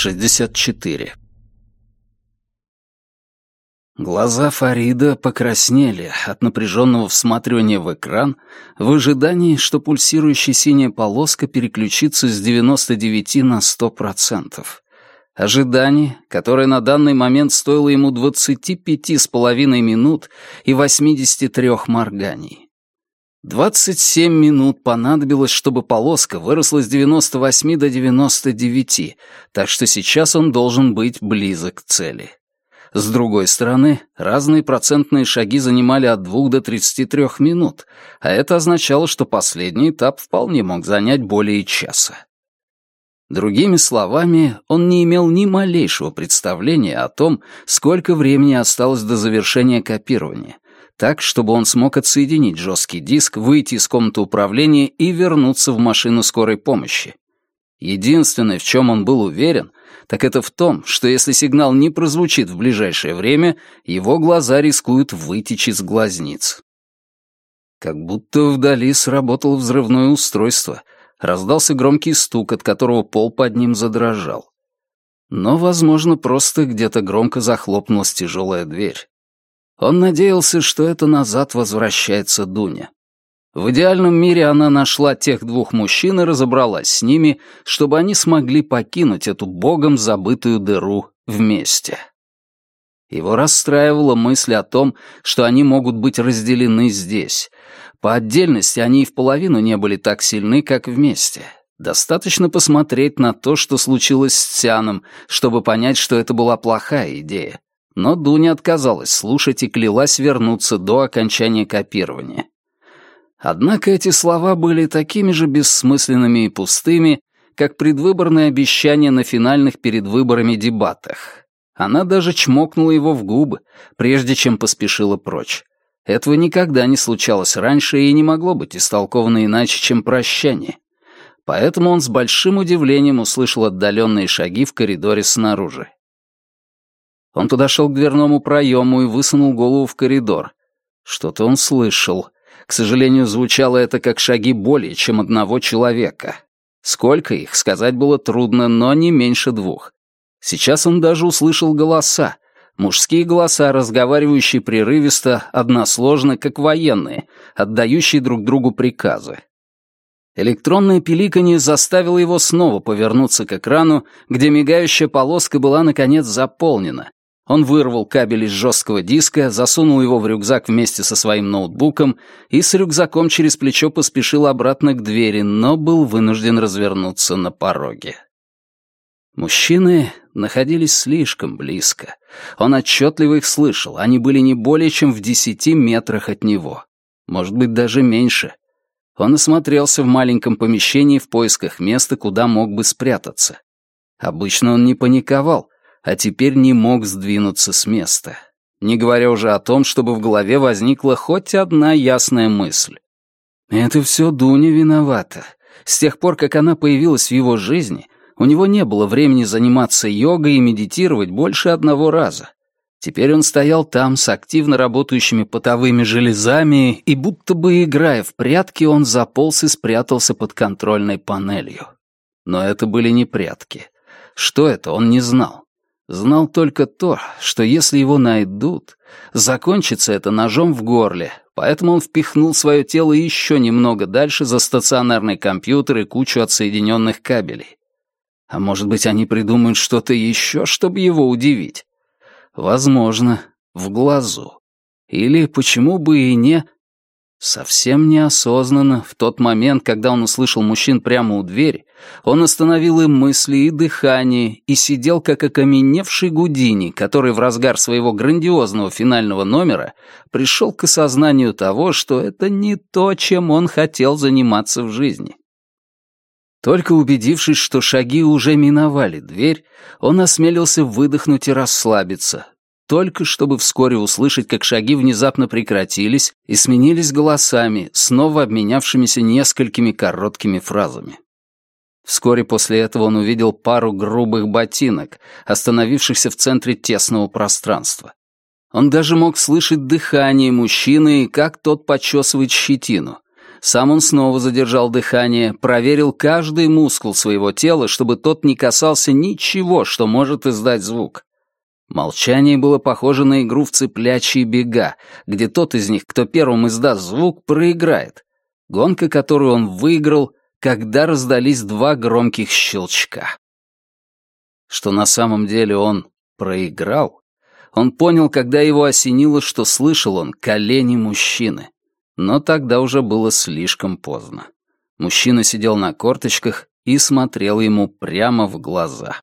64. Глаза Фарида покраснели от напряженного всматривания в экран в ожидании, что пульсирующая синяя полоска переключится с 99 на 100%. Ожидание, которое на данный момент стоило ему 25 с половиной минут и 83 морганий. 27 минут понадобилось, чтобы полоска выросла с 98 до 99, так что сейчас он должен быть близок к цели. С другой стороны, разные процентные шаги занимали от 2 до 33 минут, а это означало, что последний этап вполне мог занять более часа. Другими словами, он не имел ни малейшего представления о том, сколько времени осталось до завершения копирования, так, чтобы он смог отсоединить жесткий диск, выйти из комнаты управления и вернуться в машину скорой помощи. Единственное, в чем он был уверен, так это в том, что если сигнал не прозвучит в ближайшее время, его глаза рискуют вытечь из глазниц. Как будто вдали сработало взрывное устройство, раздался громкий стук, от которого пол под ним задрожал. Но, возможно, просто где-то громко захлопнулась тяжелая дверь. Он надеялся, что это назад возвращается Дуня. В идеальном мире она нашла тех двух мужчин и разобралась с ними, чтобы они смогли покинуть эту богом забытую дыру вместе. Его расстраивала мысль о том, что они могут быть разделены здесь. По отдельности они и в половину не были так сильны, как вместе. Достаточно посмотреть на то, что случилось с Тяном, чтобы понять, что это была плохая идея но Дуня отказалась слушать и клялась вернуться до окончания копирования. Однако эти слова были такими же бессмысленными и пустыми, как предвыборные обещания на финальных перед выборами дебатах. Она даже чмокнула его в губы, прежде чем поспешила прочь. Этого никогда не случалось раньше и не могло быть истолковано иначе, чем прощание. Поэтому он с большим удивлением услышал отдаленные шаги в коридоре снаружи. Он подошел к дверному проему и высунул голову в коридор. Что-то он слышал. К сожалению, звучало это как шаги более чем одного человека. Сколько их, сказать было трудно, но не меньше двух. Сейчас он даже услышал голоса. Мужские голоса, разговаривающие прерывисто, односложно, как военные, отдающие друг другу приказы. Электронное пиликанье заставило его снова повернуться к экрану, где мигающая полоска была, наконец, заполнена, он вырвал кабель из жесткого диска, засунул его в рюкзак вместе со своим ноутбуком и с рюкзаком через плечо поспешил обратно к двери, но был вынужден развернуться на пороге. Мужчины находились слишком близко. Он отчетливо их слышал, они были не более чем в десяти метрах от него. Может быть, даже меньше. Он осмотрелся в маленьком помещении в поисках места, куда мог бы спрятаться. Обычно он не паниковал, а теперь не мог сдвинуться с места. Не говоря уже о том, чтобы в голове возникла хоть одна ясная мысль. Это все Дуня виновата. С тех пор, как она появилась в его жизни, у него не было времени заниматься йогой и медитировать больше одного раза. Теперь он стоял там с активно работающими потовыми железами, и будто бы играя в прятки, он заполз и спрятался под контрольной панелью. Но это были не прятки. Что это, он не знал. Знал только то, что если его найдут, закончится это ножом в горле, поэтому он впихнул свое тело еще немного дальше за стационарный компьютер и кучу отсоединенных кабелей. А может быть, они придумают что-то еще, чтобы его удивить? Возможно, в глазу. Или, почему бы и не, Совсем неосознанно, в тот момент, когда он услышал мужчин прямо у двери, он остановил им мысли и дыхание и сидел как окаменевший Гудини, который в разгар своего грандиозного финального номера пришел к осознанию того, что это не то, чем он хотел заниматься в жизни. Только убедившись, что шаги уже миновали дверь, он осмелился выдохнуть и расслабиться, только чтобы вскоре услышать, как шаги внезапно прекратились и сменились голосами, снова обменявшимися несколькими короткими фразами. Вскоре после этого он увидел пару грубых ботинок, остановившихся в центре тесного пространства. Он даже мог слышать дыхание мужчины и как тот почесывает щетину. Сам он снова задержал дыхание, проверил каждый мускул своего тела, чтобы тот не касался ничего, что может издать звук. Молчание было похоже на игру в цыплячьи бега, где тот из них, кто первым издаст звук, проиграет. Гонка, которую он выиграл, когда раздались два громких щелчка. Что на самом деле он проиграл, он понял, когда его осенило, что слышал он колени мужчины. Но тогда уже было слишком поздно. Мужчина сидел на корточках и смотрел ему прямо в глаза.